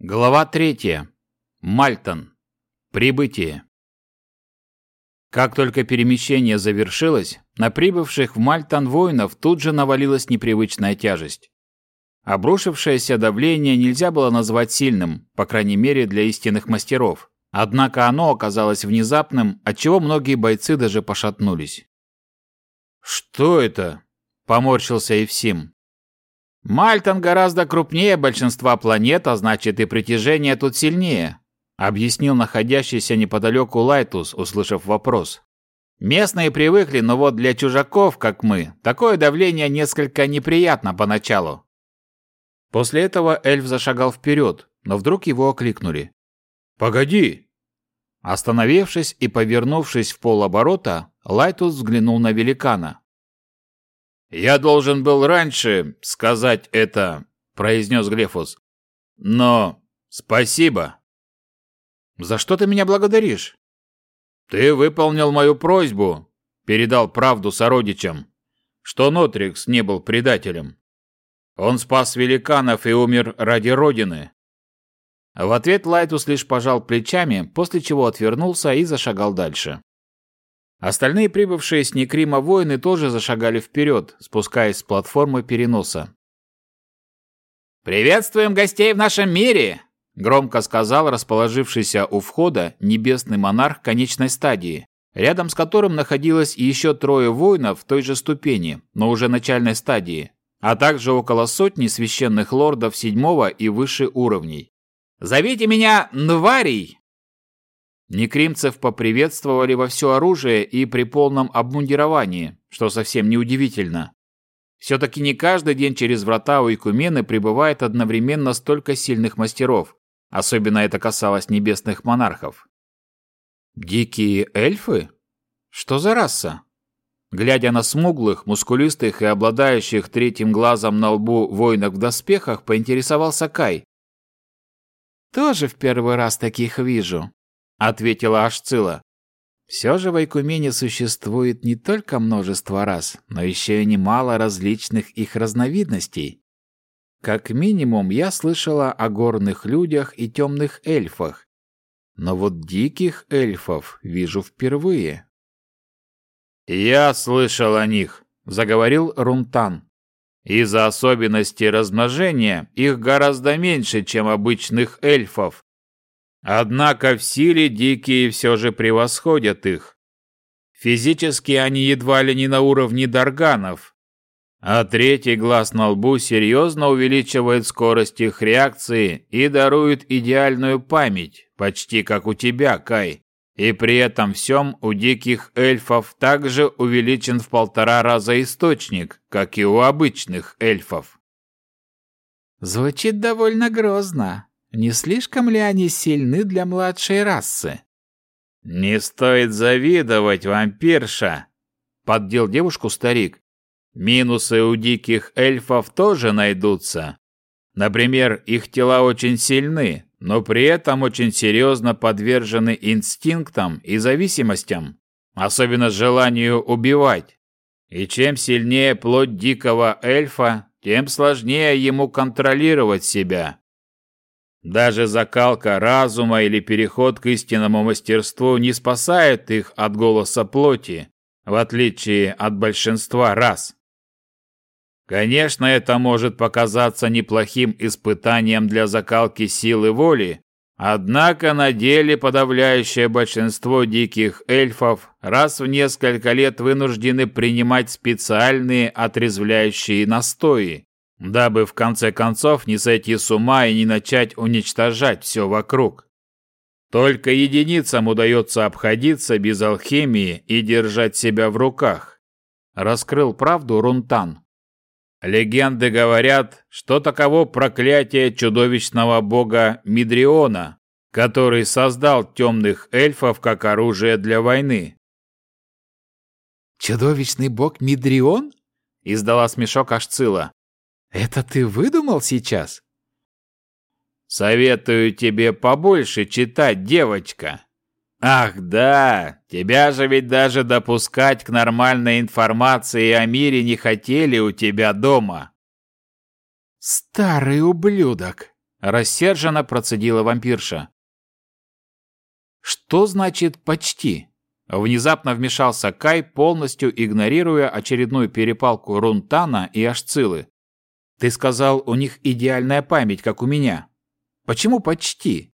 Глава третья. Мальтон. Прибытие. Как только перемещение завершилось, на прибывших в Мальтон воинов тут же навалилась непривычная тяжесть. Обрушившееся давление нельзя было назвать сильным, по крайней мере для истинных мастеров. Однако оно оказалось внезапным, отчего многие бойцы даже пошатнулись. «Что это?» – поморщился Евсим. «Мальтон гораздо крупнее большинства планет, а значит и притяжение тут сильнее», объяснил находящийся неподалеку Лайтус, услышав вопрос. «Местные привыкли, но вот для чужаков, как мы, такое давление несколько неприятно поначалу». После этого эльф зашагал вперед, но вдруг его окликнули. «Погоди!» Остановившись и повернувшись в полоборота, Лайтус взглянул на великана. «Я должен был раньше сказать это», — произнес Глефус. «Но спасибо». «За что ты меня благодаришь?» «Ты выполнил мою просьбу», — передал правду сородичам, что Нотрикс не был предателем. Он спас великанов и умер ради Родины. В ответ Лайтус лишь пожал плечами, после чего отвернулся и зашагал дальше. Остальные прибывшие с Некрима воины тоже зашагали вперед, спускаясь с платформы переноса. «Приветствуем гостей в нашем мире!» – громко сказал расположившийся у входа небесный монарх конечной стадии, рядом с которым находилось еще трое воинов той же ступени, но уже начальной стадии, а также около сотни священных лордов седьмого и выше уровней. «Зовите меня Нварий!» Некримцев поприветствовали во все оружие и при полном обмундировании, что совсем неудивительно. Все-таки не каждый день через врата у Икумены прибывает одновременно столько сильных мастеров. Особенно это касалось небесных монархов. Дикие эльфы? Что за раса? Глядя на смуглых, мускулистых и обладающих третьим глазом на лбу воинов в доспехах, поинтересовался Кай. «Тоже в первый раз таких вижу», ответила Ашцила. Все же в Айкумене существует не только множество рас, но еще и немало различных их разновидностей. Как минимум, я слышала о горных людях и темных эльфах. Но вот диких эльфов вижу впервые. «Я слышал о них», — заговорил Рунтан. «Из-за особенностей размножения их гораздо меньше, чем обычных эльфов. Однако в силе дикие все же превосходят их. Физически они едва ли не на уровне дарганов, а третий глаз на лбу серьезно увеличивает скорость их реакции и дарует идеальную память, почти как у тебя, Кай. И при этом всем у диких эльфов также увеличен в полтора раза источник, как и у обычных эльфов. Звучит довольно грозно, не слишком ли они сильны для младшей расы? Не стоит завидовать, вампирша, поддел девушку старик. Минусы у диких эльфов тоже найдутся. Например, их тела очень сильны, но при этом очень серьезно подвержены инстинктам и зависимостям, особенно желанию убивать. И чем сильнее плоть дикого эльфа, тем сложнее ему контролировать себя. Даже закалка разума или переход к истинному мастерству не спасает их от голоса плоти, в отличие от большинства рас. Конечно, это может показаться неплохим испытанием для закалки силы воли, однако на деле подавляющее большинство диких эльфов раз в несколько лет вынуждены принимать специальные отрезвляющие настои, дабы в конце концов не сойти с ума и не начать уничтожать все вокруг. Только единицам удается обходиться без алхимии и держать себя в руках. Раскрыл правду Рунтан. Легенды говорят, что таково проклятие чудовищного бога Мидриона, который создал темных эльфов как оружие для войны. «Чудовищный бог Мидрион?» — издала смешок Ашцила. Это ты выдумал сейчас? Советую тебе побольше читать, девочка. Ах, да, тебя же ведь даже допускать к нормальной информации о мире не хотели у тебя дома. Старый ублюдок, рассерженно процедила вампирша. Что значит «почти»? Внезапно вмешался Кай, полностью игнорируя очередную перепалку Рунтана и Ашцилы. Ты сказал, у них идеальная память, как у меня. Почему почти?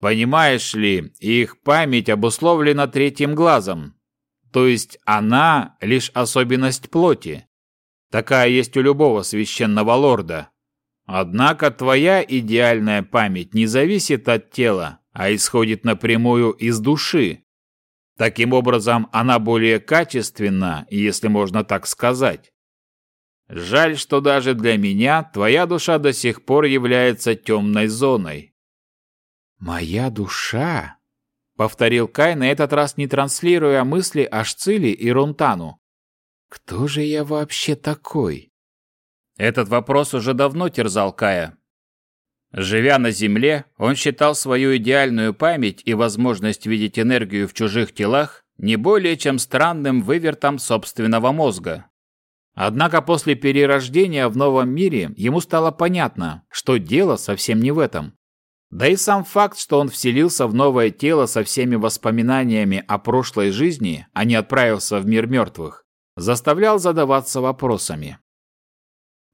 Понимаешь ли, их память обусловлена третьим глазом. То есть она лишь особенность плоти. Такая есть у любого священного лорда. Однако твоя идеальная память не зависит от тела, а исходит напрямую из души. Таким образом, она более качественна, если можно так сказать. Жаль, что даже для меня твоя душа до сих пор является темной зоной. «Моя душа?» — повторил Кай, на этот раз не транслируя мысли Ашцили и Рунтану. «Кто же я вообще такой?» Этот вопрос уже давно терзал Кая. Живя на Земле, он считал свою идеальную память и возможность видеть энергию в чужих телах не более чем странным вывертом собственного мозга. Однако после перерождения в новом мире ему стало понятно, что дело совсем не в этом. Да и сам факт, что он вселился в новое тело со всеми воспоминаниями о прошлой жизни, а не отправился в мир мертвых, заставлял задаваться вопросами.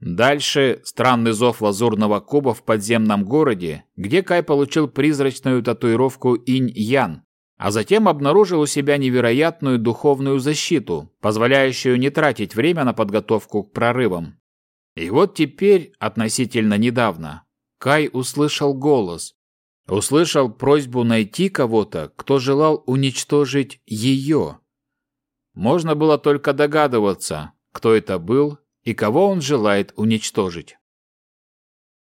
Дальше странный зов лазурного куба в подземном городе, где Кай получил призрачную татуировку Инь-Ян, а затем обнаружил у себя невероятную духовную защиту, позволяющую не тратить время на подготовку к прорывам. И вот теперь, относительно недавно, Кай услышал голос, услышал просьбу найти кого-то, кто желал уничтожить ее. Можно было только догадываться, кто это был и кого он желает уничтожить.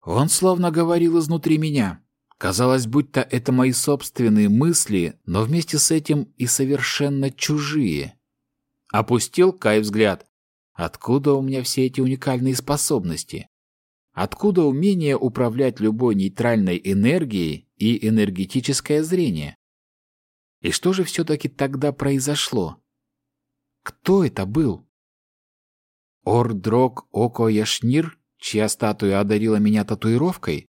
Он словно говорил изнутри меня. Казалось, будто это мои собственные мысли, но вместе с этим и совершенно чужие. Опустил Кай взгляд. Откуда у меня все эти уникальные способности? Откуда умение управлять любой нейтральной энергией и энергетическое зрение? И что же все-таки тогда произошло? Кто это был? Ордрог Око Яшнир, чья статуя одарила меня татуировкой?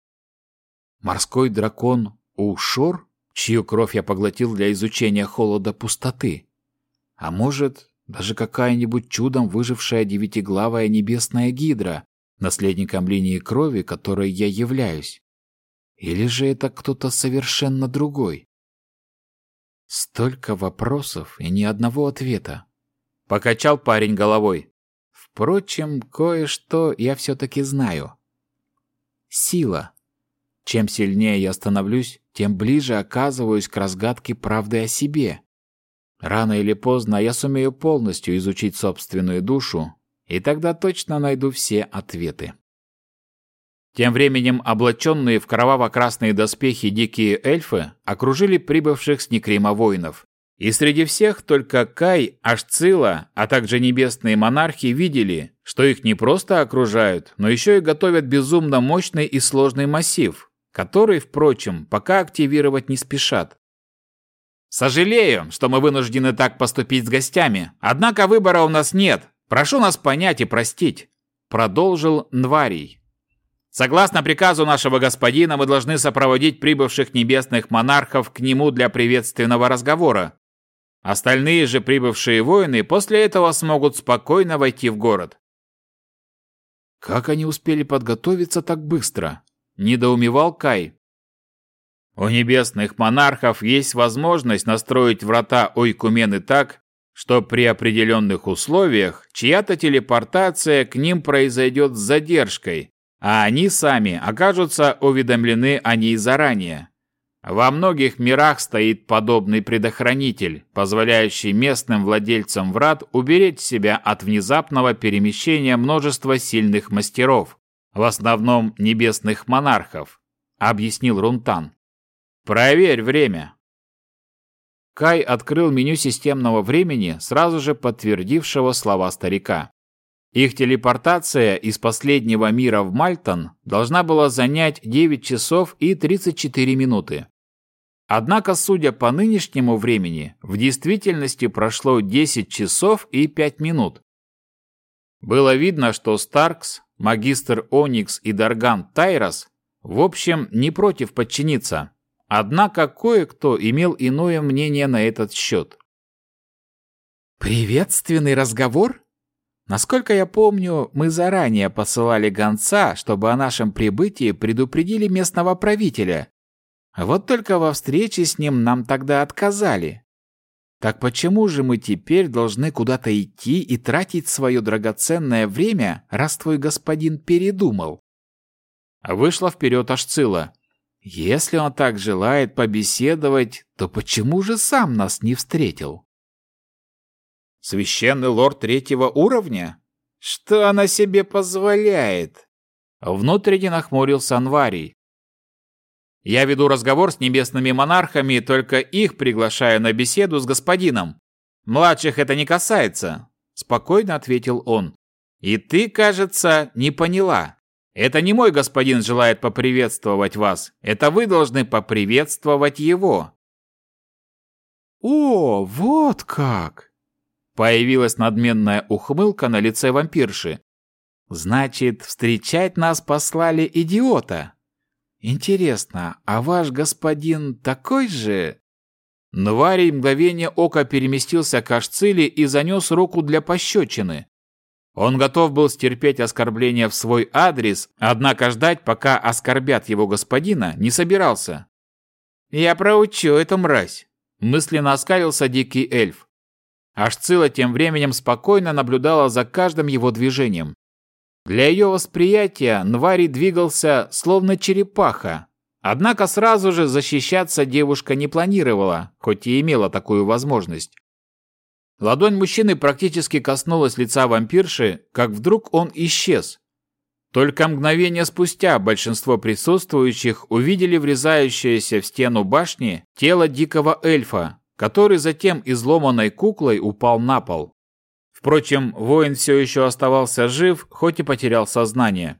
Морской дракон Ушор, чью кровь я поглотил для изучения холода пустоты? А может, даже какая-нибудь чудом выжившая девятиглавая небесная гидра, наследником линии крови, которой я являюсь? Или же это кто-то совершенно другой? Столько вопросов и ни одного ответа. Покачал парень головой. Впрочем, кое-что я все-таки знаю. Сила. Чем сильнее я становлюсь, тем ближе оказываюсь к разгадке правды о себе. Рано или поздно я сумею полностью изучить собственную душу, и тогда точно найду все ответы. Тем временем облаченные в кроваво-красные доспехи дикие эльфы окружили прибывших с Некрима воинов. И среди всех только Кай, Ашцила, а также небесные монархи видели, что их не просто окружают, но еще и готовят безумно мощный и сложный массив, который, впрочем, пока активировать не спешат. «Сожалею, что мы вынуждены так поступить с гостями, однако выбора у нас нет. Прошу нас понять и простить», — продолжил Нварий. Согласно приказу нашего господина, мы должны сопроводить прибывших небесных монархов к нему для приветственного разговора. Остальные же прибывшие воины после этого смогут спокойно войти в город. Как они успели подготовиться так быстро? Недоумевал Кай. У небесных монархов есть возможность настроить врата Ойкумены так, что при определенных условиях чья-то телепортация к ним произойдет с задержкой, а они сами окажутся уведомлены о ней заранее. Во многих мирах стоит подобный предохранитель, позволяющий местным владельцам врат уберечь себя от внезапного перемещения множества сильных мастеров, в основном небесных монархов, объяснил Рунтан. Проверь время. Кай открыл меню системного времени, сразу же подтвердившего слова старика. Их телепортация из последнего мира в Мальтон должна была занять 9 часов и 34 минуты. Однако, судя по нынешнему времени, в действительности прошло 10 часов и 5 минут. Было видно, что Старкс, магистр Оникс и Дарган Тайрос В общем, не против подчиниться. Однако кое-кто имел иное мнение на этот счет. «Приветственный разговор?» Насколько я помню, мы заранее посылали гонца, чтобы о нашем прибытии предупредили местного правителя. Вот только во встрече с ним нам тогда отказали. Так почему же мы теперь должны куда-то идти и тратить свое драгоценное время, раз твой господин передумал? Вышла вперед Ашцила. Если он так желает побеседовать, то почему же сам нас не встретил? Священный лорд третьего уровня? Что она себе позволяет? Внутренне нахмурился Анварий. Я веду разговор с небесными монархами, только их приглашаю на беседу с господином. Младших это не касается, спокойно ответил он. И ты, кажется, не поняла. Это не мой господин желает поприветствовать вас. Это вы должны поприветствовать его. О, вот как! Появилась надменная ухмылка на лице вампирши. Значит, встречать нас послали идиота. Интересно, а ваш господин такой же? Нварий мгновение ока переместился к Ашциле и занес руку для пощечины. Он готов был стерпеть оскорбление в свой адрес, однако ждать, пока оскорбят его господина, не собирался. «Я проучу эту мразь», – мысленно оскалился дикий эльф. Ашцила тем временем спокойно наблюдала за каждым его движением. Для ее восприятия Нвари двигался словно черепаха. Однако сразу же защищаться девушка не планировала, хоть и имела такую возможность. Ладонь мужчины практически коснулась лица вампирши, как вдруг он исчез. Только мгновение спустя большинство присутствующих увидели врезающееся в стену башни тело дикого эльфа, который затем изломанной куклой упал на пол. Впрочем, воин все еще оставался жив, хоть и потерял сознание.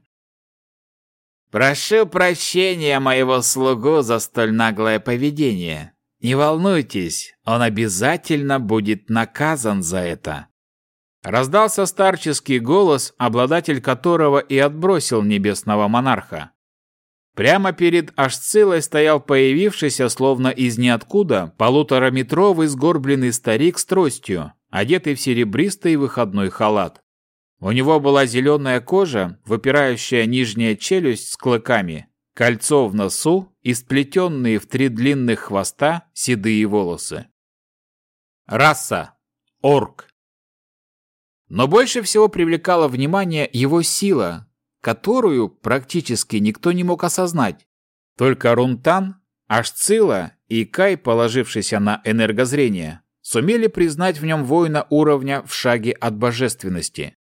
«Прошу прощения моего слугу за столь наглое поведение. Не волнуйтесь, он обязательно будет наказан за это». Раздался старческий голос, обладатель которого и отбросил небесного монарха. Прямо перед Ашцилой стоял появившийся, словно из ниоткуда, полутораметровый сгорбленный старик с тростью, одетый в серебристый выходной халат. У него была зеленая кожа, выпирающая нижняя челюсть с клыками, кольцо в носу и сплетенные в три длинных хвоста седые волосы. Раса. Орк. Но больше всего привлекала внимание его сила, которую практически никто не мог осознать. Только Рунтан, Ашцила и Кай, положившийся на энергозрение, сумели признать в нем воина уровня в шаге от божественности.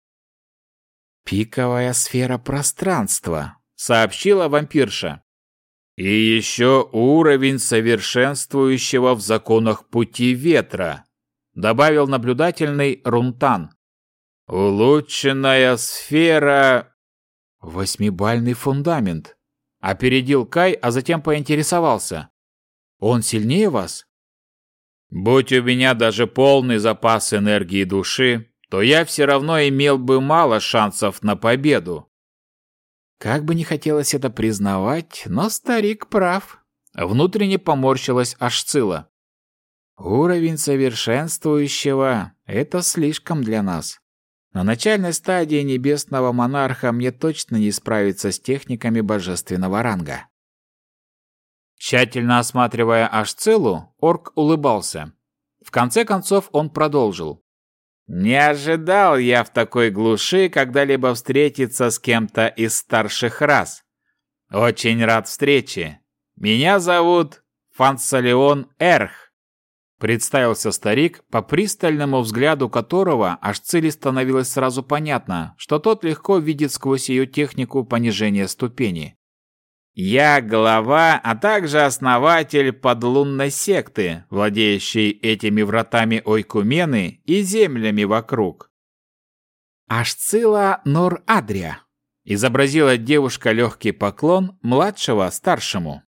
«Пиковая сфера пространства», — сообщила вампирша. «И еще уровень совершенствующего в законах пути ветра», — добавил наблюдательный Рунтан. «Улучшенная сфера...» «Восьмибальный фундамент», — опередил Кай, а затем поинтересовался. «Он сильнее вас?» Будь у меня даже полный запас энергии души, то я все равно имел бы мало шансов на победу. Как бы не хотелось это признавать, но старик прав. Внутренне поморщилась Ашцила. Уровень совершенствующего – это слишком для нас. На начальной стадии небесного монарха мне точно не справиться с техниками божественного ранга. Тщательно осматривая Ашцилу, орк улыбался. В конце концов он продолжил. «Не ожидал я в такой глуши когда-либо встретиться с кем-то из старших рас. Очень рад встрече. Меня зовут Фансалион Эрх». Представился старик, по пристальному взгляду которого Ашцили становилось сразу понятно, что тот легко видит сквозь ее технику понижения ступени. Я глава, а также основатель подлунной секты, владеющей этими вратами Ойкумены и землями вокруг. Ашцила Нор-Адрия. Изобразила девушка легкий поклон младшего старшему.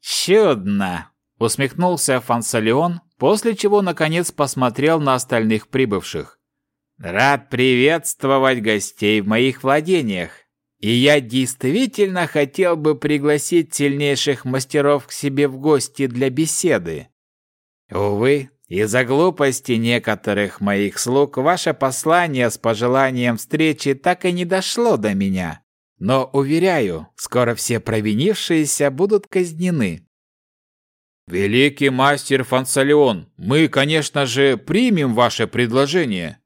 «Чудно!» — усмехнулся Фансалион, после чего наконец посмотрел на остальных прибывших. «Рад приветствовать гостей в моих владениях. И я действительно хотел бы пригласить сильнейших мастеров к себе в гости для беседы. Увы, из-за глупости некоторых моих слуг ваше послание с пожеланием встречи так и не дошло до меня. Но, уверяю, скоро все провинившиеся будут казнены. «Великий мастер Фансалион, мы, конечно же, примем ваше предложение»,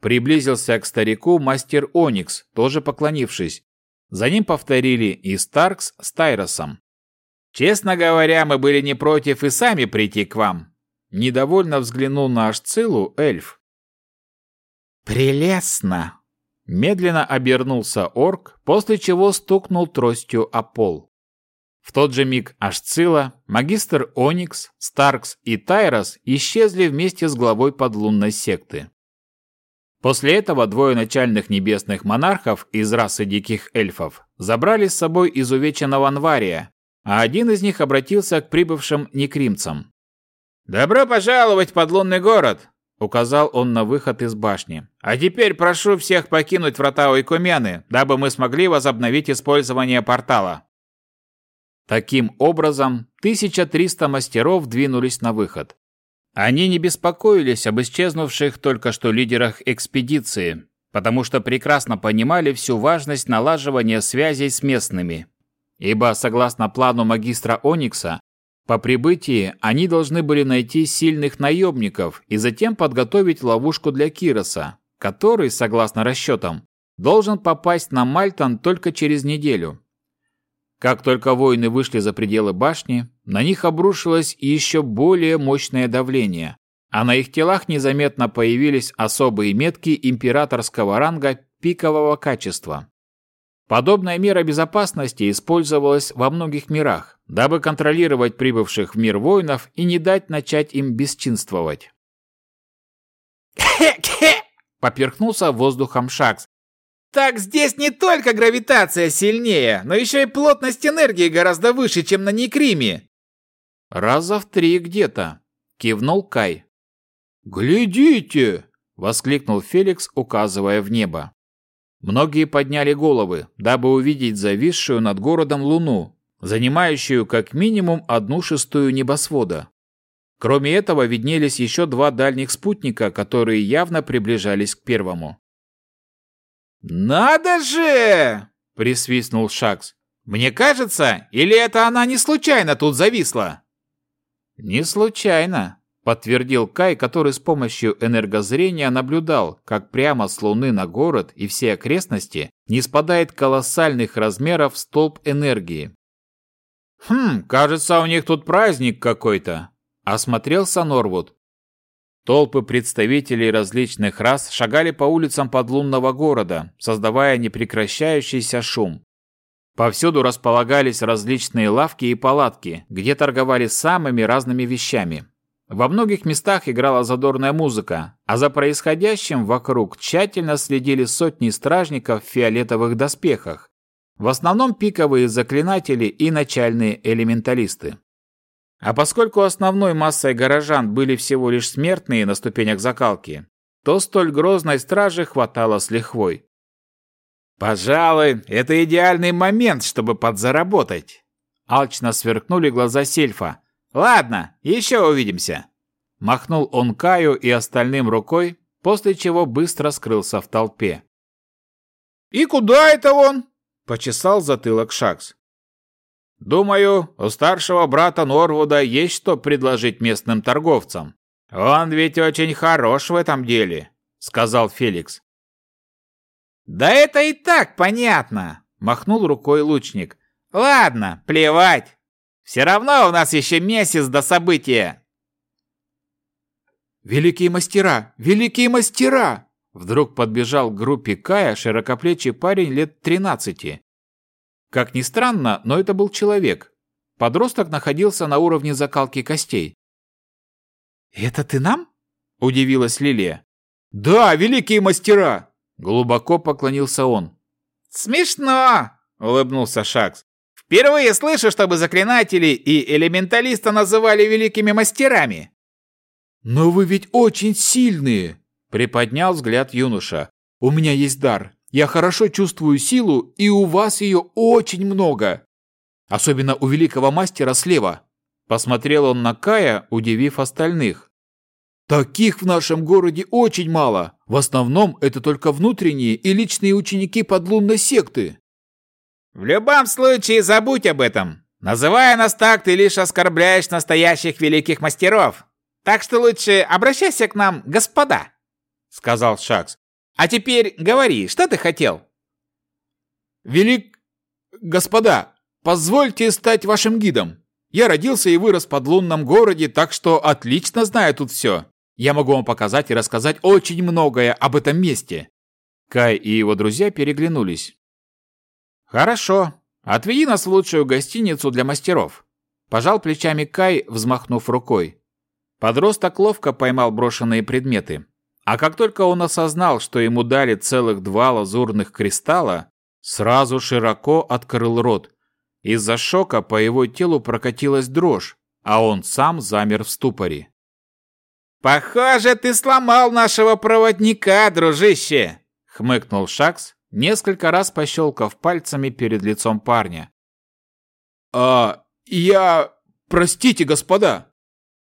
Приблизился к старику мастер Оникс, тоже поклонившись. За ним повторили и Старкс с Тайросом. «Честно говоря, мы были не против и сами прийти к вам». Недовольно взглянул на Ашцилу эльф. «Прелестно!» Медленно обернулся орк, после чего стукнул тростью о пол. В тот же миг Ашцила, магистр Оникс, Старкс и Тайрос исчезли вместе с главой подлунной секты. После этого двое начальных небесных монархов из расы диких эльфов забрали с собой изувеченного Анвария, а один из них обратился к прибывшим некримцам. «Добро пожаловать в подлунный город!» — указал он на выход из башни. «А теперь прошу всех покинуть врата Уйкумены, дабы мы смогли возобновить использование портала». Таким образом, 1300 мастеров двинулись на выход. Они не беспокоились об исчезнувших только что лидерах экспедиции, потому что прекрасно понимали всю важность налаживания связей с местными. Ибо, согласно плану магистра Оникса, по прибытии они должны были найти сильных наемников и затем подготовить ловушку для Кироса, который, согласно расчетам, должен попасть на Мальтон только через неделю. Как только воины вышли за пределы башни, на них обрушилось еще более мощное давление, а на их телах незаметно появились особые метки императорского ранга пикового качества. Подобная мера безопасности использовалась во многих мирах, дабы контролировать прибывших в мир воинов и не дать начать им бесчинствовать. «Хе-хе!» — поперхнулся воздухом Шакс, так здесь не только гравитация сильнее, но еще и плотность энергии гораздо выше, чем на Некриме. Раза в три где-то, кивнул Кай. Глядите, воскликнул Феликс, указывая в небо. Многие подняли головы, дабы увидеть зависшую над городом луну, занимающую как минимум одну шестую небосвода. Кроме этого виднелись еще два дальних спутника, которые явно приближались к первому. «Надо же!» – присвистнул Шакс. «Мне кажется, или это она не случайно тут зависла?» «Не случайно», – подтвердил Кай, который с помощью энергозрения наблюдал, как прямо с Луны на город и все окрестности не спадает колоссальных размеров столб энергии. «Хм, кажется, у них тут праздник какой-то», – осмотрелся Норвуд. Толпы представителей различных рас шагали по улицам подлунного города, создавая непрекращающийся шум. Повсюду располагались различные лавки и палатки, где торговали самыми разными вещами. Во многих местах играла задорная музыка, а за происходящим вокруг тщательно следили сотни стражников в фиолетовых доспехах, в основном пиковые заклинатели и начальные элементалисты. А поскольку основной массой горожан были всего лишь смертные на ступенях закалки, то столь грозной стражи хватало с лихвой. «Пожалуй, это идеальный момент, чтобы подзаработать!» Алчно сверкнули глаза Сельфа. «Ладно, еще увидимся!» Махнул он Каю и остальным рукой, после чего быстро скрылся в толпе. «И куда это он?» – почесал затылок Шакс. Думаю, у старшего брата Норвуда есть что предложить местным торговцам. Он ведь очень хорош в этом деле, сказал Феликс. Да это и так понятно, махнул рукой лучник. Ладно, плевать. Все равно у нас еще месяц до события. Великие мастера, великие мастера! Вдруг подбежал к группе Кая широкоплечий парень лет тринадцати. Как ни странно, но это был человек. Подросток находился на уровне закалки костей. «Это ты нам?» – удивилась Лилия. «Да, великие мастера!» – глубоко поклонился он. «Смешно!» – улыбнулся Шакс. «Впервые слышу, чтобы заклинатели и элементалиста называли великими мастерами!» «Но вы ведь очень сильные!» – приподнял взгляд юноша. «У меня есть дар. Я хорошо чувствую силу, и у вас ее очень много. Особенно у великого мастера слева. Посмотрел он на Кая, удивив остальных. Таких в нашем городе очень мало. В основном это только внутренние и личные ученики подлунной секты. В любом случае забудь об этом. Называя нас так, ты лишь оскорбляешь настоящих великих мастеров. Так что лучше обращайся к нам, господа, сказал Шакс. А теперь говори, что ты хотел? Велик... Господа, позвольте стать вашим гидом. Я родился и вырос в подлунном городе, так что отлично знаю тут все. Я могу вам показать и рассказать очень многое об этом месте. Кай и его друзья переглянулись. Хорошо. Отведи нас в лучшую гостиницу для мастеров. Пожал плечами Кай, взмахнув рукой. Подросток ловко поймал брошенные предметы. А как только он осознал, что ему дали целых два лазурных кристалла, сразу широко открыл рот. Из-за шока по его телу прокатилась дрожь, а он сам замер в ступоре. «Похоже, ты сломал нашего проводника, дружище!» — хмыкнул Шакс, несколько раз пощелкав пальцами перед лицом парня. «А я... Простите, господа!»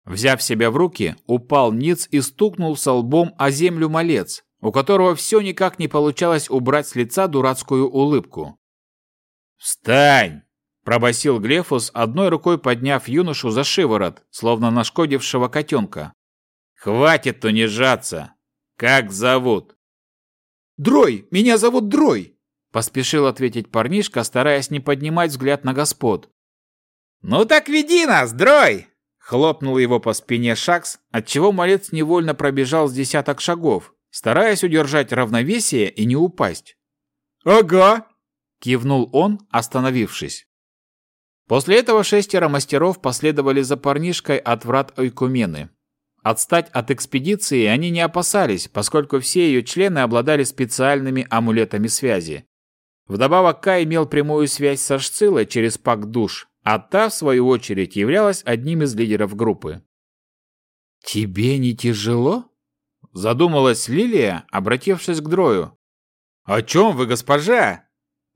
Взяв себя в руки, упал ниц и стукнулся лбом о землю малец, у которого все никак не получалось убрать с лица дурацкую улыбку. «Встань!» – пробасил Глефус, одной рукой подняв юношу за шиворот, словно нашкодившего котенка. «Хватит унижаться! Как зовут?» «Дрой! Меня зовут Дрой!» – поспешил ответить парнишка, стараясь не поднимать взгляд на господ. «Ну так веди нас, Дрой!» Хлопнул его по спине Шакс, отчего малец невольно пробежал с десяток шагов, стараясь удержать равновесие и не упасть. «Ага!» – кивнул он, остановившись. После этого шестеро мастеров последовали за парнишкой от врат Ойкумены. Отстать от экспедиции они не опасались, поскольку все ее члены обладали специальными амулетами связи. Вдобавок Кай имел прямую связь со Шцилой через пак душ, а та, в свою очередь, являлась одним из лидеров группы. «Тебе не тяжело?» – задумалась Лилия, обратившись к Дрою. «О чем вы, госпожа?»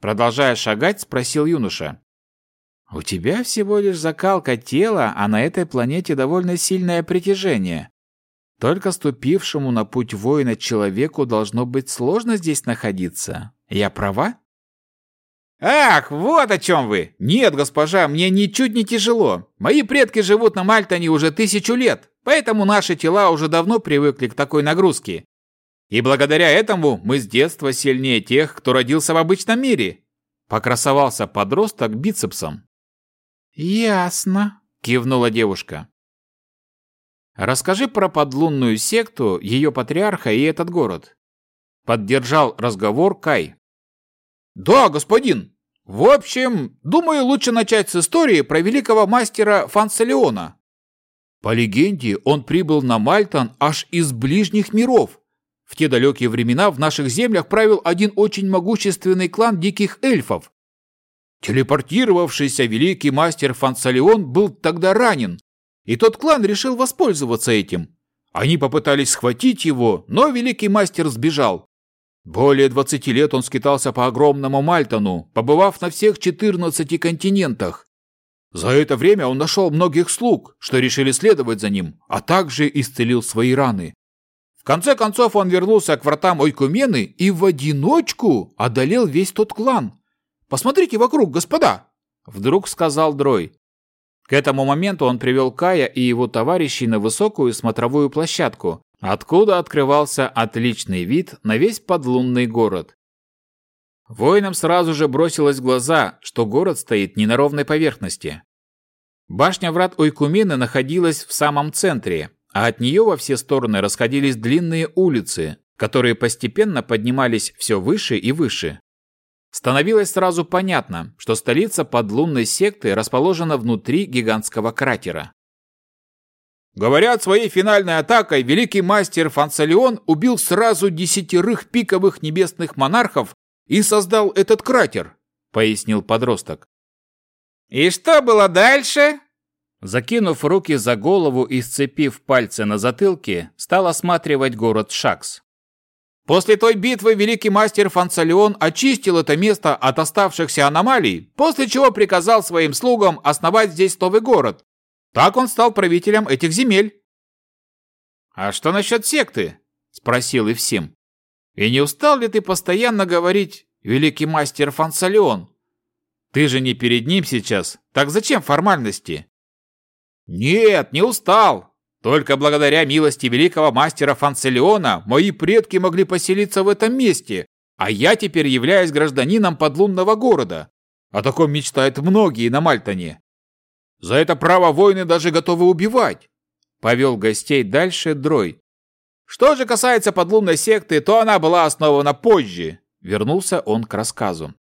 Продолжая шагать, спросил юноша. «У тебя всего лишь закалка тела, а на этой планете довольно сильное притяжение. Только ступившему на путь воина человеку должно быть сложно здесь находиться. Я права?» «Ах, вот о чем вы! Нет, госпожа, мне ничуть не тяжело. Мои предки живут на Мальтоне уже тысячу лет, поэтому наши тела уже давно привыкли к такой нагрузке. И благодаря этому мы с детства сильнее тех, кто родился в обычном мире». Покрасовался подросток бицепсом. «Ясно», — кивнула девушка. «Расскажи про подлунную секту, ее патриарха и этот город». Поддержал разговор Кай. «Да, господин. В общем, думаю, лучше начать с истории про великого мастера Фанцелеона. По легенде, он прибыл на Мальтон аж из ближних миров. В те далекие времена в наших землях правил один очень могущественный клан диких эльфов. Телепортировавшийся великий мастер Фанцелеон был тогда ранен, и тот клан решил воспользоваться этим. Они попытались схватить его, но великий мастер сбежал. Более 20 лет он скитался по огромному Мальтону, побывав на всех 14 континентах. За это время он нашел многих слуг, что решили следовать за ним, а также исцелил свои раны. В конце концов он вернулся к вратам Ойкумены и в одиночку одолел весь тот клан. Посмотрите вокруг, господа!» Вдруг сказал Дрой. К этому моменту он привел Кая и его товарищей на высокую смотровую площадку, откуда открывался отличный вид на весь подлунный город. Воинам сразу же бросилось в глаза, что город стоит не на ровной поверхности. Башня врат Ойкумены находилась в самом центре, а от нее во все стороны расходились длинные улицы, которые постепенно поднимались все выше и выше. Становилось сразу понятно, что столица подлунной секты расположена внутри гигантского кратера. Говорят, своей финальной атакой великий мастер Фансалион убил сразу десятерых пиковых небесных монархов и создал этот кратер, пояснил подросток. И что было дальше? Закинув руки за голову и сцепив пальцы на затылке, стал осматривать город Шакс. После той битвы великий мастер Фанцалион очистил это место от оставшихся аномалий, после чего приказал своим слугам основать здесь новый город. Так он стал правителем этих земель. «А что насчет секты?» – спросил Евсим. «И не устал ли ты постоянно говорить «великий мастер Фансалион»? Ты же не перед ним сейчас, так зачем формальности?» «Нет, не устал. Только благодаря милости великого мастера Фанцелиона мои предки могли поселиться в этом месте, а я теперь являюсь гражданином подлунного города. О таком мечтают многие на Мальтоне. За это право воины даже готовы убивать. Повел гостей дальше Дрой. Что же касается подлунной секты, то она была основана позже. Вернулся он к рассказу.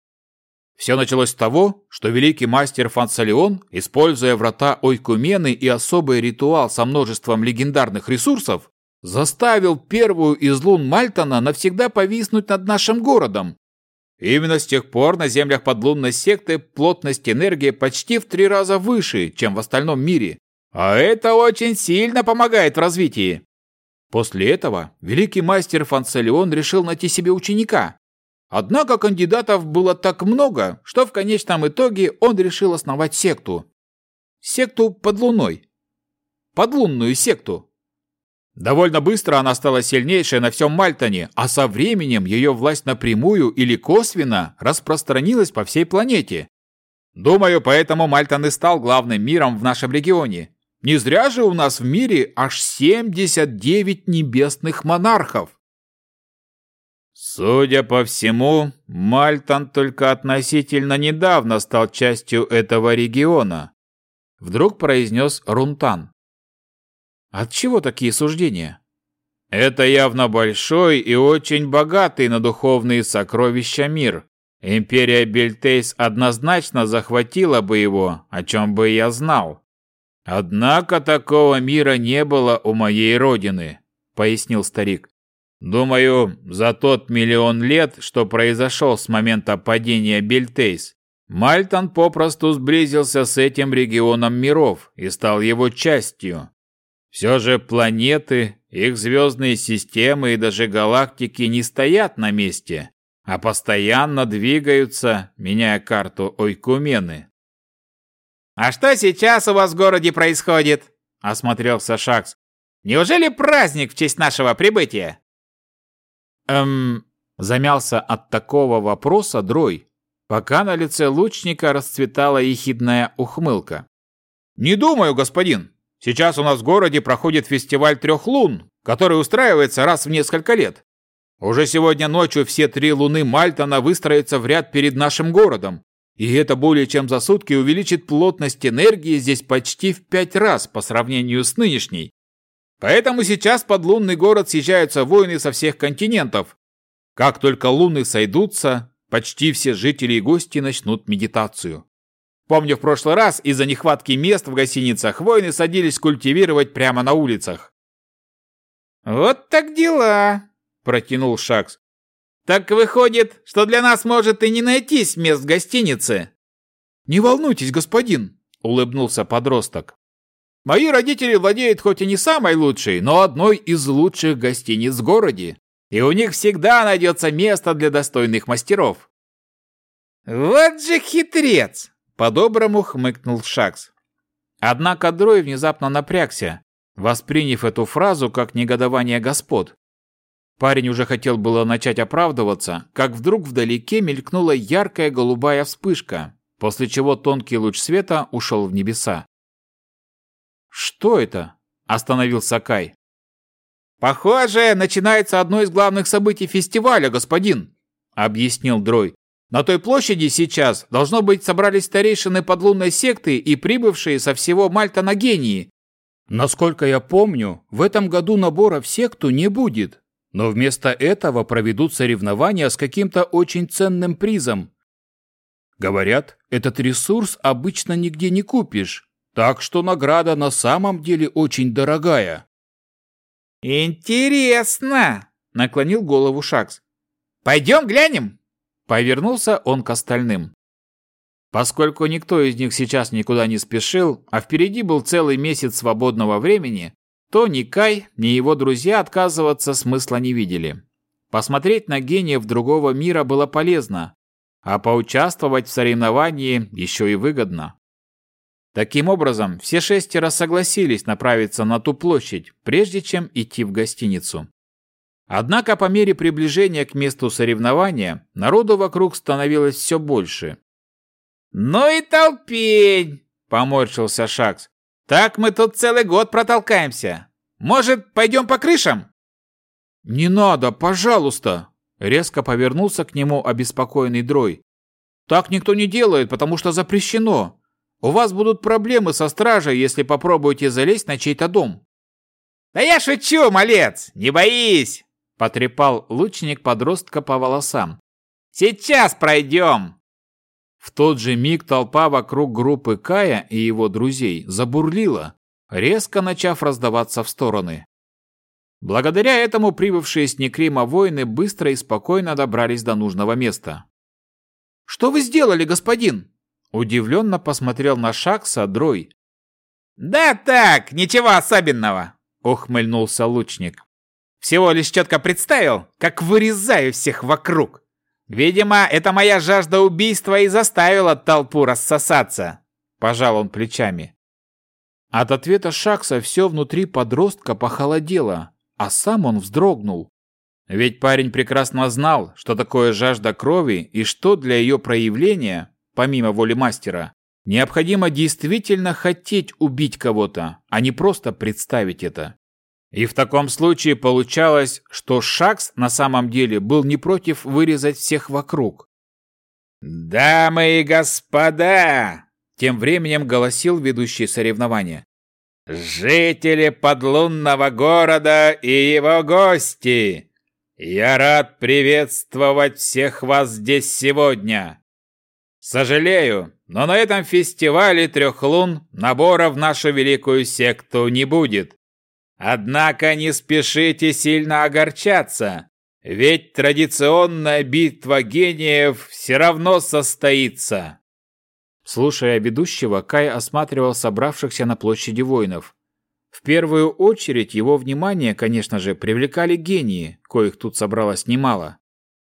Все началось с того, что великий мастер Фансалион, используя врата Ойкумены и особый ритуал со множеством легендарных ресурсов, заставил первую из лун Мальтона навсегда повиснуть над нашим городом. Именно с тех пор на землях подлунной секты плотность энергии почти в три раза выше, чем в остальном мире. А это очень сильно помогает в развитии. После этого великий мастер Фансалион решил найти себе ученика, Однако кандидатов было так много, что в конечном итоге он решил основать секту. Секту под луной. Подлунную секту. Довольно быстро она стала сильнейшей на всем Мальтоне, а со временем ее власть напрямую или косвенно распространилась по всей планете. Думаю, поэтому Мальтон и стал главным миром в нашем регионе. Не зря же у нас в мире аж 79 небесных монархов. Судя по всему, Мальтон только относительно недавно стал частью этого региона, вдруг произнес Рунтан. От чего такие суждения? Это явно большой и очень богатый на духовные сокровища мир. Империя Бельтейс однозначно захватила бы его, о чем бы я знал. Однако такого мира не было у моей родины, пояснил старик. Думаю, за тот миллион лет, что произошел с момента падения Бельтейс, Мальтон попросту сблизился с этим регионом миров и стал его частью. Все же планеты, их звездные системы и даже галактики не стоят на месте, а постоянно двигаются, меняя карту Ойкумены. «А что сейчас у вас в городе происходит?» – осмотрелся Шакс. «Неужели праздник в честь нашего прибытия?» Эм, замялся от такого вопроса Дрой, пока на лице лучника расцветала ехидная ухмылка. «Не думаю, господин. Сейчас у нас в городе проходит фестиваль трех лун, который устраивается раз в несколько лет. Уже сегодня ночью все три луны Мальтона выстроятся в ряд перед нашим городом, и это более чем за сутки увеличит плотность энергии здесь почти в пять раз по сравнению с нынешней. Поэтому сейчас под лунный город съезжаются воины со всех континентов. Как только луны сойдутся, почти все жители и гости начнут медитацию. Помню, в прошлый раз из-за нехватки мест в гостиницах воины садились культивировать прямо на улицах. «Вот так дела», – протянул Шакс. «Так выходит, что для нас может и не найтись мест в гостинице». «Не волнуйтесь, господин», – улыбнулся подросток. Мои родители владеют хоть и не самой лучшей, но одной из лучших гостиниц в городе. И у них всегда найдется место для достойных мастеров. Вот же хитрец! По-доброму хмыкнул Шакс. Однако Дрой внезапно напрягся, восприняв эту фразу как негодование господ. Парень уже хотел было начать оправдываться, как вдруг вдалеке мелькнула яркая голубая вспышка, после чего тонкий луч света ушел в небеса. «Что это?» – остановился Кай. «Похоже, начинается одно из главных событий фестиваля, господин», – объяснил Дрой. «На той площади сейчас, должно быть, собрались старейшины подлунной секты и прибывшие со всего Мальта на гении. Насколько я помню, в этом году набора в секту не будет, но вместо этого проведут соревнования с каким-то очень ценным призом. Говорят, этот ресурс обычно нигде не купишь, так что награда на самом деле очень дорогая. Интересно, наклонил голову Шакс. Пойдем глянем. Повернулся он к остальным. Поскольку никто из них сейчас никуда не спешил, а впереди был целый месяц свободного времени, то ни Кай, ни его друзья отказываться смысла не видели. посмотреть на гениев другого мира было полезно, а поучаствовать в соревновании еще и выгодно. Таким образом, все шестеро согласились направиться на ту площадь, прежде чем идти в гостиницу. Однако по мере приближения к месту соревнования народу вокруг становилось все больше. «Ну и толпень!» – поморщился Шакс. «Так мы тут целый год протолкаемся. Может, пойдем по крышам?» «Не надо, пожалуйста!» – резко повернулся к нему обеспокоенный Дрой. «Так никто не делает, потому что запрещено. У вас будут проблемы со стражей, если попробуете залезть на чей-то дом». «Да я шучу, малец! Не боись!» Потрепал лучник подростка по волосам. «Сейчас пройдем!» В тот же миг толпа вокруг группы Кая и его друзей забурлила, резко начав раздаваться в стороны. Благодаря этому прибывшие с Некрима воины быстро и спокойно добрались до нужного места. «Что вы сделали, господин?» Удивленно посмотрел на Шакса Дрой. «Да так, ничего особенного!» — ухмыльнулся лучник. Всего лишь четко представил, как вырезаю всех вокруг. Видимо, это моя жажда убийства и заставила толпу рассосаться. Пожал он плечами. От ответа Шакса все внутри подростка похолодело, а сам он вздрогнул. Ведь парень прекрасно знал, что такое жажда крови и что для ее проявления, помимо воли мастера, необходимо действительно хотеть убить кого-то, а не просто представить это. И в таком случае получалось, что Шакс на самом деле был не против вырезать всех вокруг. «Дамы и господа!» Тем временем голосил ведущий соревнования. «Жители подлунного города и его гости! Я рад приветствовать всех вас здесь сегодня! Сожалею, но на этом фестивале трех лун набора в нашу великую секту не будет. Однако не спешите сильно огорчаться, ведь традиционная битва гениев все равно состоится. Слушая ведущего, Кай осматривал собравшихся на площади воинов. В первую очередь его внимание, конечно же, привлекали гении, коих тут собралось немало.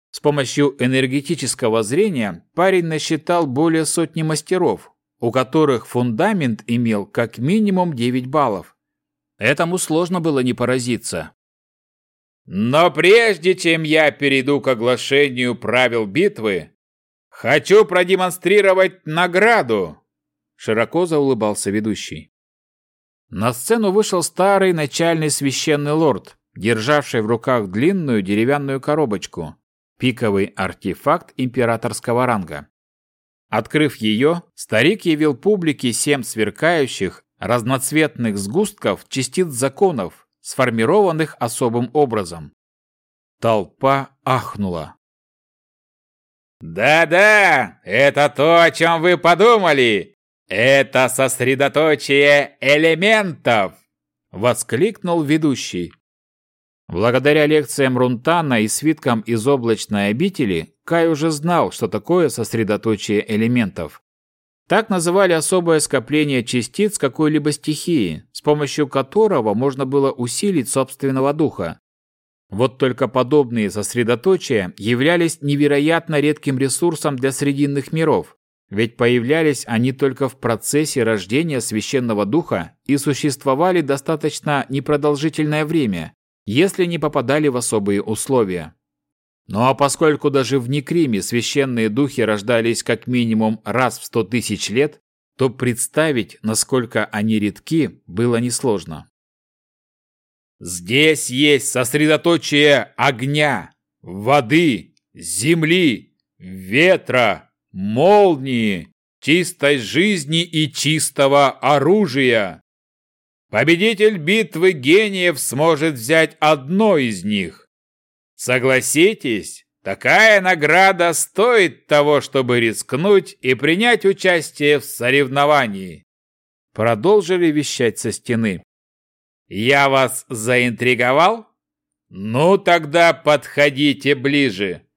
С помощью энергетического зрения парень насчитал более сотни мастеров, у которых фундамент имел как минимум 9 баллов. Этому сложно было не поразиться. Но прежде чем я перейду к оглашению правил битвы, хочу продемонстрировать награду, широко заулыбался ведущий. На сцену вышел старый начальный священный лорд, державший в руках длинную деревянную коробочку, пиковый артефакт императорского ранга. Открыв ее, старик явил публике семь сверкающих разноцветных сгустков частиц законов, сформированных особым образом. Толпа ахнула. «Да-да, это то, о чем вы подумали! Это сосредоточие элементов!» — воскликнул ведущий. Благодаря лекциям Рунтана и свиткам из облачной обители, Кай уже знал, что такое сосредоточие элементов. Так называли особое скопление частиц какой-либо стихии, с помощью которого можно было усилить собственного духа. Вот только подобные сосредоточия являлись невероятно редким ресурсом для срединных миров, ведь появлялись они только в процессе рождения священного духа и существовали достаточно непродолжительное время, если не попадали в особые условия. А поскольку даже в Некриме священные духи рождались как минимум раз в сто тысяч лет, то представить, насколько они редки, было несложно. Здесь есть сосредоточие огня, воды, земли, ветра, молнии, чистой жизни и чистого оружия. Победитель битвы гениев сможет взять одно из них. Согласитесь, такая награда стоит того, чтобы рискнуть и принять участие в соревновании. Продолжили вещать со стены. Я вас заинтриговал? Ну тогда подходите ближе.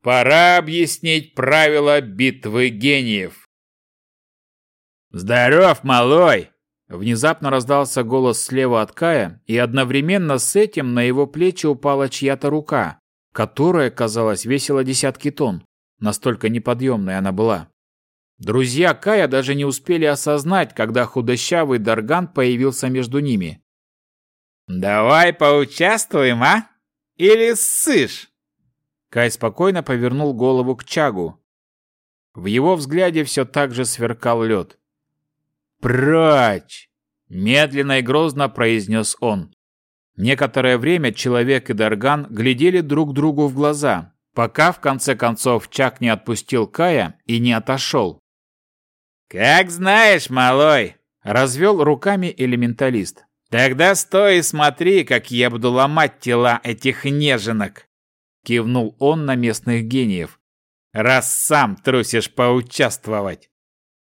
Пора объяснить правила битвы гениев. Здоров, малой! Внезапно раздался голос слева от Кая, и одновременно с этим на его плечи упала чья-то рука, которая, казалось, весила десятки тонн. Настолько неподъемной она была. Друзья Кая даже не успели осознать, когда худощавый Дарган появился между ними. «Давай поучаствуем, а? Или ссышь?» Кай спокойно повернул голову к Чагу. В его взгляде все так же сверкал лед. «Прочь!» – медленно и грозно произнес он. Некоторое время человек и Дарган глядели друг другу в глаза, пока в конце концов Чак не отпустил Кая и не отошел. «Как знаешь, малой!» – развел руками элементалист. «Тогда стой и смотри, как я буду ломать тела этих неженок!» Кивнул он на местных гениев. «Раз сам трусишь поучаствовать!»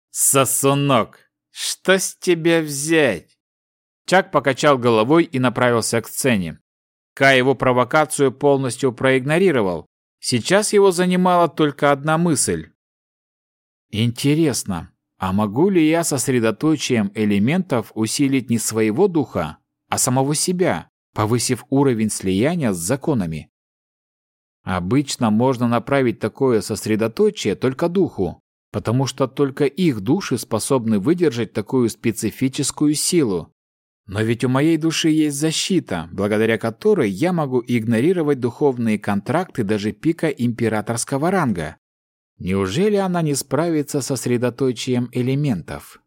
«Сосунок, что с тебя взять?» Чак покачал головой и направился к сцене. Кай его провокацию полностью проигнорировал. Сейчас его занимала только одна мысль. Интересно, а могу ли я сосредоточием элементов усилить не своего духа, а самого себя, повысив уровень слияния с законами? Обычно можно направить такое сосредоточие только духу, потому что только их души способны выдержать такую специфическую силу. Но ведь у моей души есть защита, благодаря которой я могу игнорировать духовные контракты даже пика императорского ранга. Неужели она не справится со сосредоточием элементов?